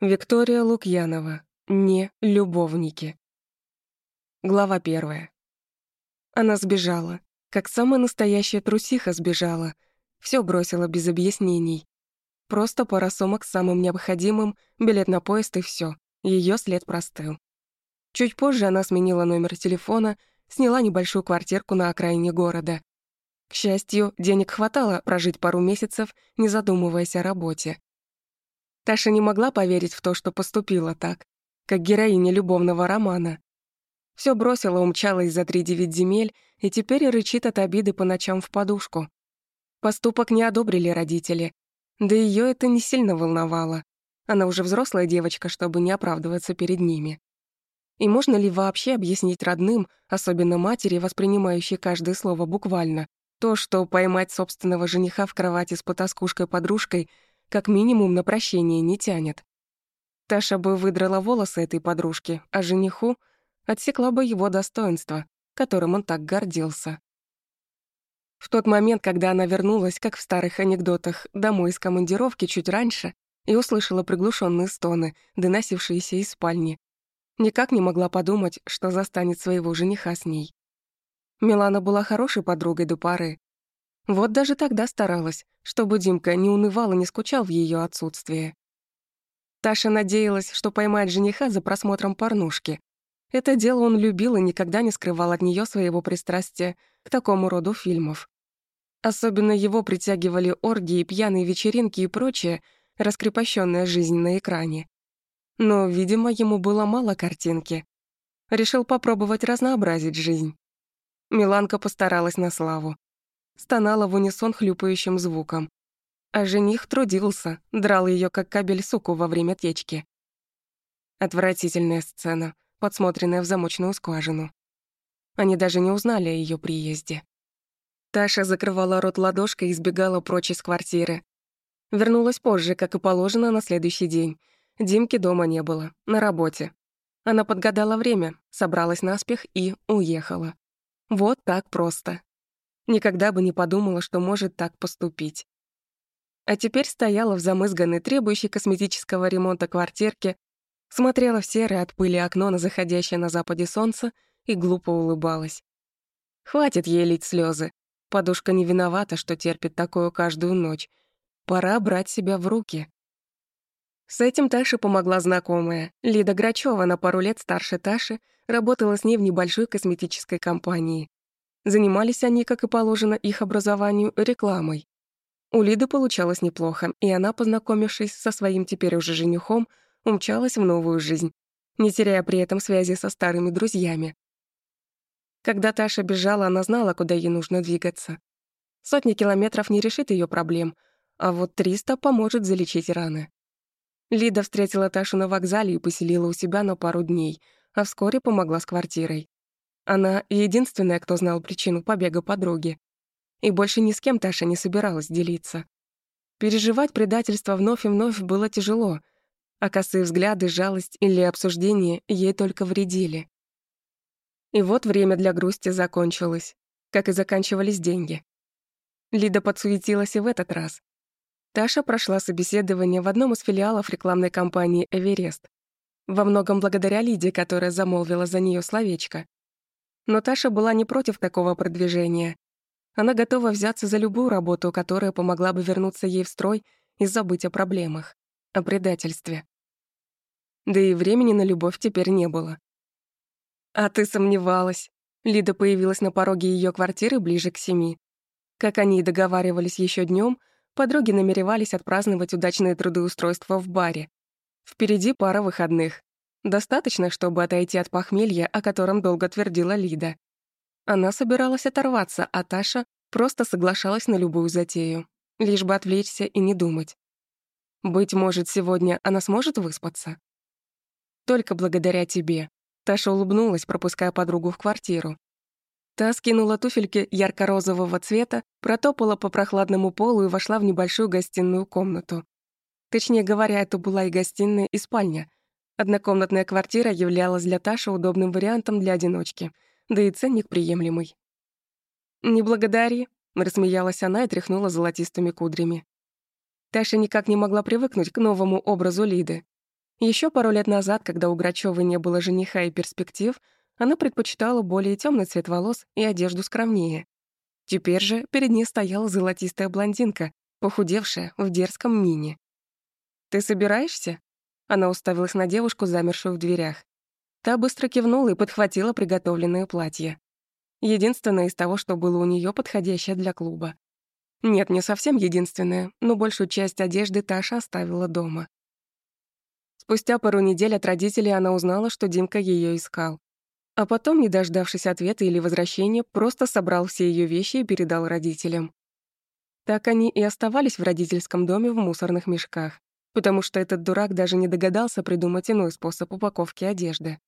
Виктория Лукьянова. Не любовники. Глава первая. Она сбежала. Как самая настоящая трусиха сбежала. Все бросила без объяснений. Просто пара сумок с самым необходимым, билет на поезд и все. Ее след простыл. Чуть позже она сменила номер телефона, сняла небольшую квартирку на окраине города. К счастью, денег хватало прожить пару месяцев, не задумываясь о работе. Таша не могла поверить в то, что поступила так, как героиня любовного романа. Все бросила, умчалась за три девять земель и теперь рычит от обиды по ночам в подушку. Поступок не одобрили родители, да ее это не сильно волновало. Она уже взрослая девочка, чтобы не оправдываться перед ними. И можно ли вообще объяснить родным, особенно матери, воспринимающей каждое слово буквально, то, что поймать собственного жениха в кровати с потаскушкой-подружкой как минимум на прощение не тянет. Таша бы выдрала волосы этой подружки, а жениху отсекла бы его достоинство, которым он так гордился. В тот момент, когда она вернулась, как в старых анекдотах, домой из командировки чуть раньше и услышала приглушенные стоны, доносившиеся из спальни, никак не могла подумать, что застанет своего жениха с ней. Милана была хорошей подругой до пары, вот даже тогда старалась, чтобы Димка не унывал и не скучал в ее отсутствие. Таша надеялась, что поймает жениха за просмотром порнушки. Это дело он любил и никогда не скрывал от нее своего пристрастия к такому роду фильмов. Особенно его притягивали оргии, пьяные вечеринки и прочее, раскрепощенная жизнь на экране. Но, видимо, ему было мало картинки. Решил попробовать разнообразить жизнь. Миланка постаралась на славу стонала в унисон хлюпающим звуком. А жених трудился, драл ее как кабель суку во время течки. Отвратительная сцена, подсмотренная в замочную скважину. Они даже не узнали о ее приезде. Таша закрывала рот ладошкой и сбегала прочь из квартиры. Вернулась позже, как и положено, на следующий день. Димки дома не было, на работе. Она подгадала время, собралась наспех и уехала. Вот так просто. Никогда бы не подумала, что может так поступить. А теперь стояла в замызганной, требующей косметического ремонта квартирке, смотрела в серое от пыли окно на заходящее на западе солнце и глупо улыбалась. Хватит ей лить слезы. Подушка не виновата, что терпит такое каждую ночь. Пора брать себя в руки. С этим Таше помогла знакомая. Лида Грачева, на пару лет старше Таши, работала с ней в небольшой косметической компании. Занимались они, как и положено их образованию, рекламой. У Лиды получалось неплохо, и она, познакомившись со своим теперь уже женихом, умчалась в новую жизнь, не теряя при этом связи со старыми друзьями. Когда Таша бежала, она знала, куда ей нужно двигаться. Сотни километров не решит ее проблем, а вот 300 поможет залечить раны. Лида встретила Ташу на вокзале и поселила у себя на пару дней, а вскоре помогла с квартирой. Она единственная, кто знал причину побега подруги. И больше ни с кем Таша не собиралась делиться. Переживать предательство вновь и вновь было тяжело, а косые взгляды, жалость или обсуждение ей только вредили. И вот время для грусти закончилось, как и заканчивались деньги. Лида подсуетилась и в этот раз. Таша прошла собеседование в одном из филиалов рекламной кампании «Эверест». Во многом благодаря Лиде, которая замолвила за нее словечко. Но Таша была не против такого продвижения. Она готова взяться за любую работу, которая помогла бы вернуться ей в строй и забыть о проблемах, о предательстве. Да и времени на любовь теперь не было. «А ты сомневалась?» Лида появилась на пороге ее квартиры ближе к семи. Как они и договаривались еще днем, подруги намеревались отпраздновать удачное трудоустройство в баре. Впереди пара выходных. Достаточно, чтобы отойти от похмелья, о котором долго твердила Лида. Она собиралась оторваться, а Таша просто соглашалась на любую затею, лишь бы отвлечься и не думать. Быть может, сегодня она сможет выспаться? Только благодаря тебе. Таша улыбнулась, пропуская подругу в квартиру. Та скинула туфельки ярко-розового цвета, протопала по прохладному полу и вошла в небольшую гостиную комнату. Точнее говоря, это была и гостиная, и спальня, Однокомнатная квартира являлась для Таши удобным вариантом для одиночки, да и ценник приемлемый. «Не благодари», — рассмеялась она и тряхнула золотистыми кудрями. Таша никак не могла привыкнуть к новому образу Лиды. Еще пару лет назад, когда у Грачёвой не было жениха и перспектив, она предпочитала более темный цвет волос и одежду скромнее. Теперь же перед ней стояла золотистая блондинка, похудевшая в дерзком мини. «Ты собираешься?» Она уставилась на девушку, замершую в дверях. Та быстро кивнула и подхватила приготовленное платье. Единственное из того, что было у нее подходящее для клуба. Нет, не совсем единственное, но большую часть одежды Таша оставила дома. Спустя пару недель от родителей она узнала, что Димка ее искал. А потом, не дождавшись ответа или возвращения, просто собрал все ее вещи и передал родителям. Так они и оставались в родительском доме в мусорных мешках, потому что этот дурак даже не догадался придумать иной способ упаковки одежды.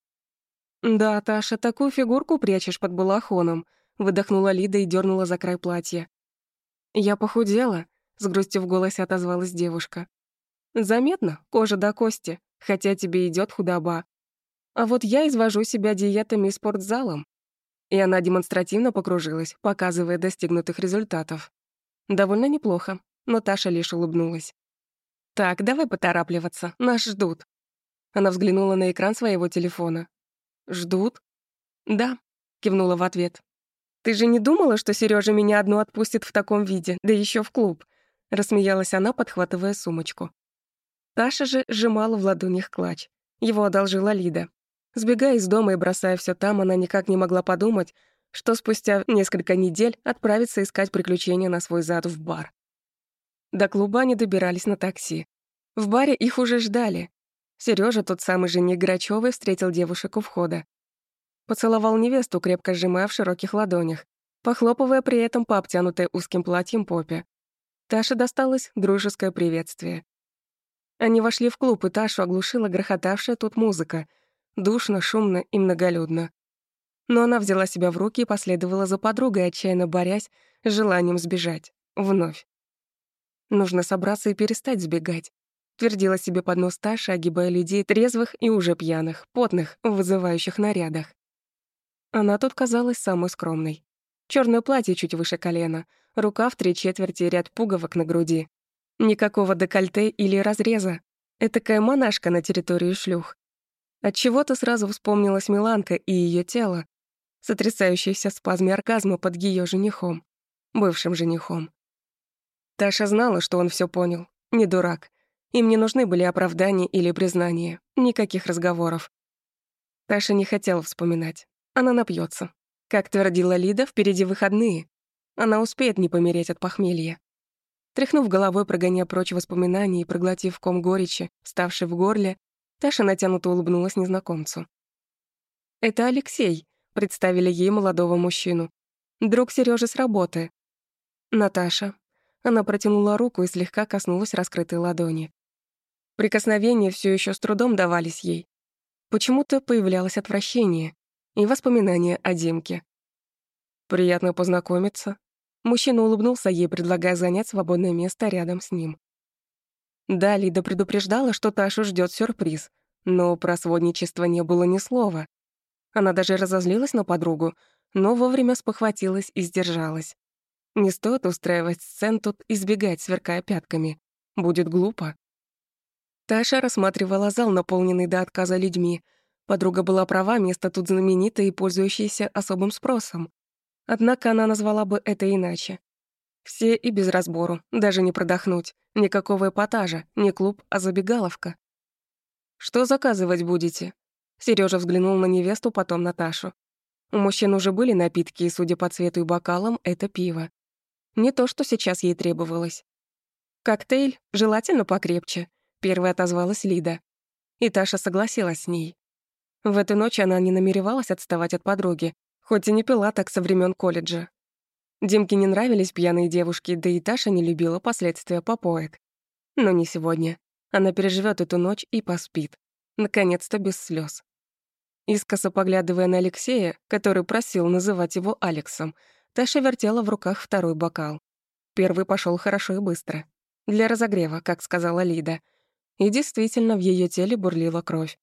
«Да, Таша, такую фигурку прячешь под балахоном», выдохнула Лида и дернула за край платья. «Я похудела», — с грустью в голосе отозвалась девушка. «Заметно, кожа до кости, хотя тебе идет худоба. А вот я извожу себя диетами и спортзалом. И она демонстративно покружилась, показывая достигнутых результатов. Довольно неплохо, но Таша лишь улыбнулась. «Так, давай поторапливаться, нас ждут». Она взглянула на экран своего телефона. «Ждут?» «Да», — кивнула в ответ. «Ты же не думала, что Сережа меня одну отпустит в таком виде, да еще в клуб?» Рассмеялась она, подхватывая сумочку. Таша же сжимала в ладонях клатч. Его одолжила Лида. Сбегая из дома и бросая все там, она никак не могла подумать, что спустя несколько недель отправится искать приключения на свой зад в бар. До клуба они добирались на такси. В баре их уже ждали. Сережа, тот самый жених Грачёвой, встретил девушек у входа. Поцеловал невесту, крепко сжимая в широких ладонях, похлопывая при этом по обтянутой узким платьем попе. Таше досталось дружеское приветствие. Они вошли в клуб, и Ташу оглушила грохотавшая тут музыка — Душно, шумно и многолюдно. Но она взяла себя в руки и последовала за подругой, отчаянно борясь с желанием сбежать. Вновь. Нужно собраться и перестать сбегать. Твердила себе под нос Таша, огибая людей трезвых и уже пьяных, потных, в вызывающих нарядах. Она тут казалась самой скромной. Черное платье чуть выше колена, рука в три четверти ряд пуговок на груди. Никакого декольте или разреза. Этакая монашка на территории шлюх. От чего то сразу вспомнилась Миланка и ее тело, сотрясающееся в спазме оргазма под ее женихом, бывшим женихом. Таша знала, что он все понял, не дурак. Им не нужны были оправдания или признания, никаких разговоров. Таша не хотела вспоминать. Она напьется. Как твердила Лида, впереди выходные. Она успеет не помереть от похмелья. Тряхнув головой, прогоняя прочь воспоминания и проглотив ком горечи, ставший в горле, Таша натянуто улыбнулась незнакомцу. «Это Алексей», — представили ей молодого мужчину. «Друг Серёжи с работы». «Наташа». Она протянула руку и слегка коснулась раскрытой ладони. Прикосновения все еще с трудом давались ей. Почему-то появлялось отвращение и воспоминания о Димке. «Приятно познакомиться». Мужчина улыбнулся ей, предлагая занять свободное место рядом с ним. Да, Лида предупреждала, что Ташу ждет сюрприз, но про сводничество не было ни слова. Она даже разозлилась на подругу, но вовремя спохватилась и сдержалась. Не стоит устраивать сцен тут и сбегать, сверкая пятками. Будет глупо. Таша рассматривала зал, наполненный до отказа людьми. Подруга была права, место тут знаменитое и пользующееся особым спросом. Однако она назвала бы это иначе. Все и без разбору, даже не продохнуть. Никакого эпатажа, не клуб, а забегаловка. «Что заказывать будете?» Сережа взглянул на невесту, потом на Ташу. У мужчин уже были напитки, и, судя по цвету и бокалам, это пиво. Не то, что сейчас ей требовалось. «Коктейль, желательно покрепче», — первая отозвалась Лида. И Таша согласилась с ней. В эту ночь она не намеревалась отставать от подруги, хоть и не пила так со времен колледжа. Димке не нравились пьяные девушки, да и Таша не любила последствия попоек. Но не сегодня. Она переживет эту ночь и поспит. Наконец-то без слез. Искоса поглядывая на Алексея, который просил называть его Алексом, Таша вертела в руках второй бокал. Первый пошел хорошо и быстро. Для разогрева, как сказала Лида. И действительно, в ее теле бурлила кровь.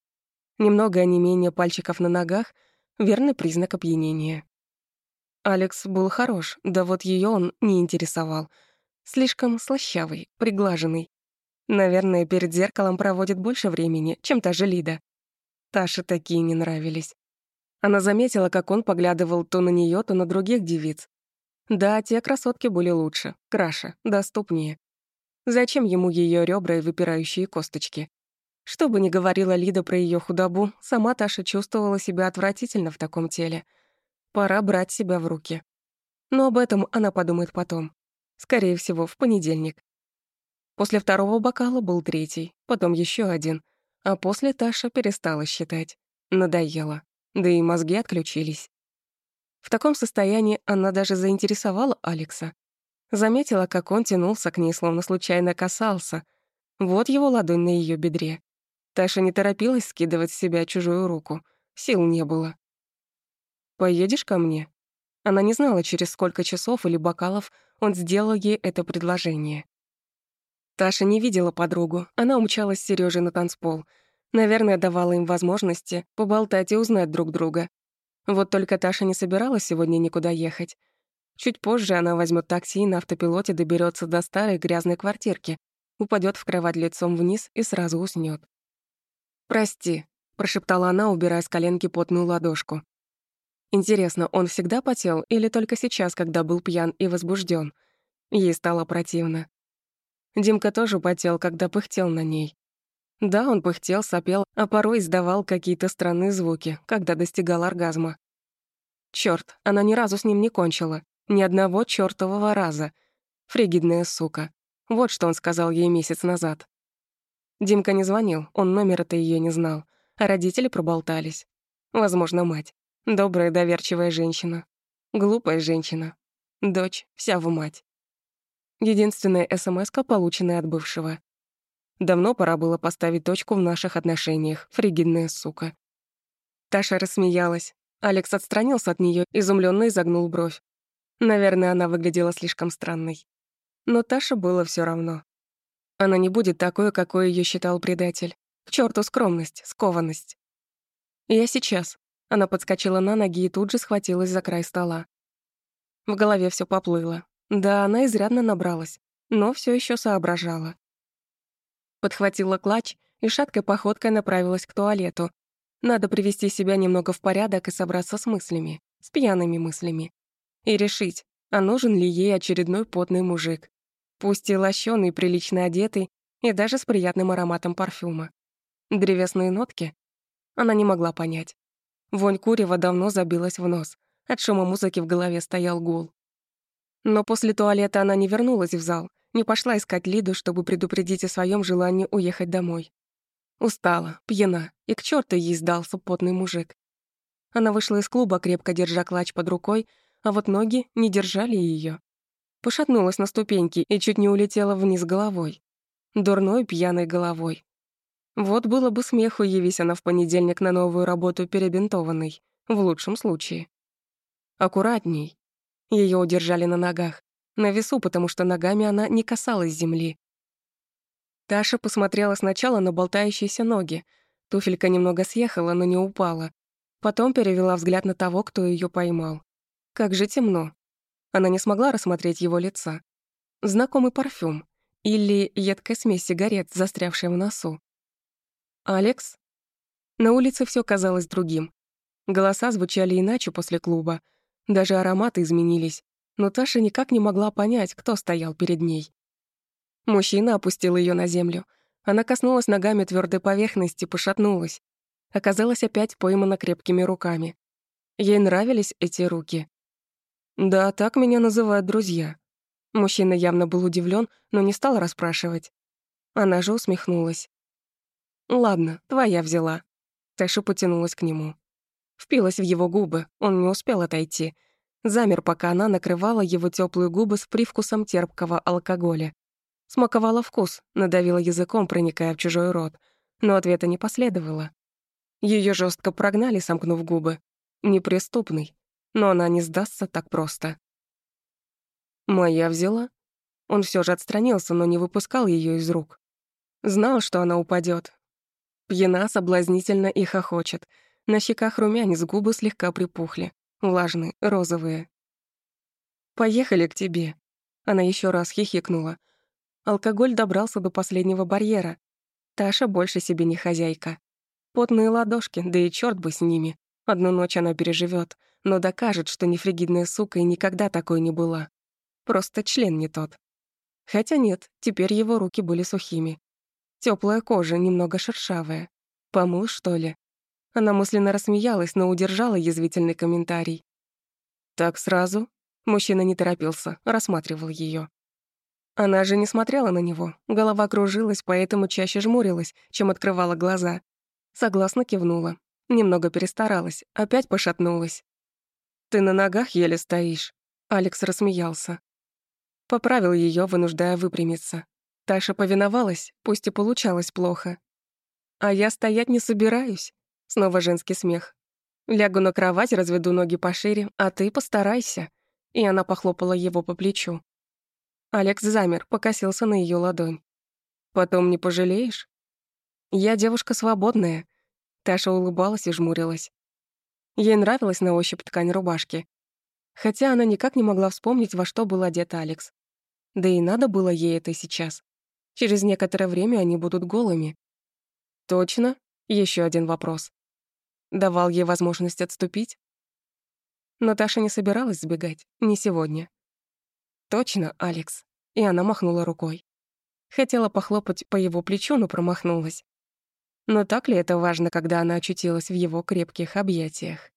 Немного онемения пальчиков на ногах — верный признак опьянения. Алекс был хорош, да вот ее он не интересовал. Слишком слащавый, приглаженный. Наверное, перед зеркалом проводит больше времени, чем та же Лида. Таше такие не нравились. Она заметила, как он поглядывал то на нее, то на других девиц. Да, те красотки были лучше, краше, доступнее. Зачем ему ее ребра и выпирающие косточки? Что бы ни говорила Лида про ее худобу, сама Таша чувствовала себя отвратительно в таком теле. Пора брать себя в руки. Но об этом она подумает потом. Скорее всего, в понедельник. После второго бокала был третий, потом еще один. А после Таша перестала считать. Надоело. Да и мозги отключились. В таком состоянии она даже заинтересовала Алекса. Заметила, как он тянулся к ней, словно случайно касался. Вот его ладонь на ее бедре. Таша не торопилась скидывать с себя чужую руку. Сил не было. «Поедешь ко мне?» Она не знала, через сколько часов или бокалов он сделал ей это предложение. Таша не видела подругу, она умчалась с Серёжей на танцпол. Наверное, давала им возможности поболтать и узнать друг друга. Вот только Таша не собиралась сегодня никуда ехать. Чуть позже она возьмет такси и на автопилоте доберется до старой грязной квартирки, упадет в кровать лицом вниз и сразу уснет. «Прости», — прошептала она, убирая с коленки потную ладошку. Интересно, он всегда потел или только сейчас, когда был пьян и возбужден? Ей стало противно. Димка тоже потел, когда пыхтел на ней. Да, он пыхтел, сопел, а порой издавал какие-то странные звуки, когда достигал оргазма. Чёрт, она ни разу с ним не кончила. Ни одного чёртового раза. Фригидная сука. Вот что он сказал ей месяц назад. Димка не звонил, он номера-то её не знал, а родители проболтались. Возможно, мать. Добрая, доверчивая женщина. Глупая женщина. Дочь, вся в мать. Единственная смс полученная от бывшего. Давно пора было поставить точку в наших отношениях, фригидная сука. Таша рассмеялась. Алекс отстранился от нее, изумленно изогнул бровь. Наверное, она выглядела слишком странной. Но Таше было все равно. Она не будет такой, какой ее считал предатель. К черту скромность, скованность. Я сейчас. Она подскочила на ноги и тут же схватилась за край стола. В голове все поплыло. Да, она изрядно набралась, но все еще соображала. Подхватила клатч и шаткой походкой направилась к туалету. Надо привести себя немного в порядок и собраться с мыслями, с пьяными мыслями. И решить, а нужен ли ей очередной потный мужик. Пусть и лощёный, прилично одетый, и даже с приятным ароматом парфюма. Древесные нотки? Она не могла понять. Вонь курева давно забилась в нос. От шума музыки в голове стоял гул. Но после туалета она не вернулась в зал, не пошла искать Лиду, чтобы предупредить о своем желании уехать домой. Устала, пьяна, и к черту ей сдался потный мужик. Она вышла из клуба, крепко держа клатч под рукой, а вот ноги не держали ее. Пошатнулась на ступеньки и чуть не улетела вниз головой. Дурной пьяной головой. Вот было бы смеху, явись она в понедельник на новую работу перебинтованной, в лучшем случае. Аккуратней. Ее удержали на ногах. На весу, потому что ногами она не касалась земли. Таша посмотрела сначала на болтающиеся ноги. Туфелька немного съехала, но не упала. Потом перевела взгляд на того, кто ее поймал. Как же темно. Она не смогла рассмотреть его лица. Знакомый парфюм. Или едкая смесь сигарет, застрявшая в носу. «Алекс?» На улице все казалось другим. Голоса звучали иначе после клуба. Даже ароматы изменились. Но Таша никак не могла понять, кто стоял перед ней. Мужчина опустил ее на землю. Она коснулась ногами твердой поверхности, пошатнулась. Оказалась опять поймана крепкими руками. Ей нравились эти руки. «Да, так меня называют друзья». Мужчина явно был удивлен, но не стал расспрашивать. Она же усмехнулась. «Ладно, твоя взяла». Таша потянулась к нему. Впилась в его губы, он не успел отойти. Замер, пока она накрывала его теплые губы с привкусом терпкого алкоголя. Смаковала вкус, надавила языком, проникая в чужой рот. Но ответа не последовало. Ее жестко прогнали, сомкнув губы. Неприступный. Но она не сдастся так просто. «Моя взяла?» Он все же отстранился, но не выпускал ее из рук. Знал, что она упадет, Пьяна, соблазнительно и хохочет. На щеках румянец, губы слегка припухли. Влажные, розовые. «Поехали к тебе». Она еще раз хихикнула. Алкоголь добрался до последнего барьера. Таша больше себе не хозяйка. Потные ладошки, да и черт бы с ними. Одну ночь она переживет, но докажет, что не фригидная сука и никогда такой не была. Просто член не тот. Хотя нет, теперь его руки были сухими. Теплая кожа, немного шершавая. Помыл, что ли? Она мысленно рассмеялась, но удержала язвительный комментарий. «Так сразу?» Мужчина не торопился, рассматривал ее. Она же не смотрела на него, голова кружилась, поэтому чаще жмурилась, чем открывала глаза. Согласно кивнула. Немного перестаралась, опять пошатнулась. «Ты на ногах еле стоишь», — Алекс рассмеялся. Поправил ее, вынуждая выпрямиться. Таша повиновалась, пусть и получалось плохо. «А я стоять не собираюсь», — снова женский смех. «Лягу на кровать, разведу ноги пошире, а ты постарайся». И она похлопала его по плечу. Алекс замер, покосился на ее ладонь. «Потом не пожалеешь?» «Я девушка свободная». Таша улыбалась и жмурилась. Ей нравилась на ощупь ткань рубашки. Хотя она никак не могла вспомнить, во что был одет Алекс. Да и надо было ей это сейчас. Через некоторое время они будут голыми. Точно? Еще один вопрос. Давал ей возможность отступить? Наташа не собиралась сбегать, не сегодня. «Точно, Алекс». И она махнула рукой. Хотела похлопать по его плечу, но промахнулась. Но так ли это важно, когда она очутилась в его крепких объятиях?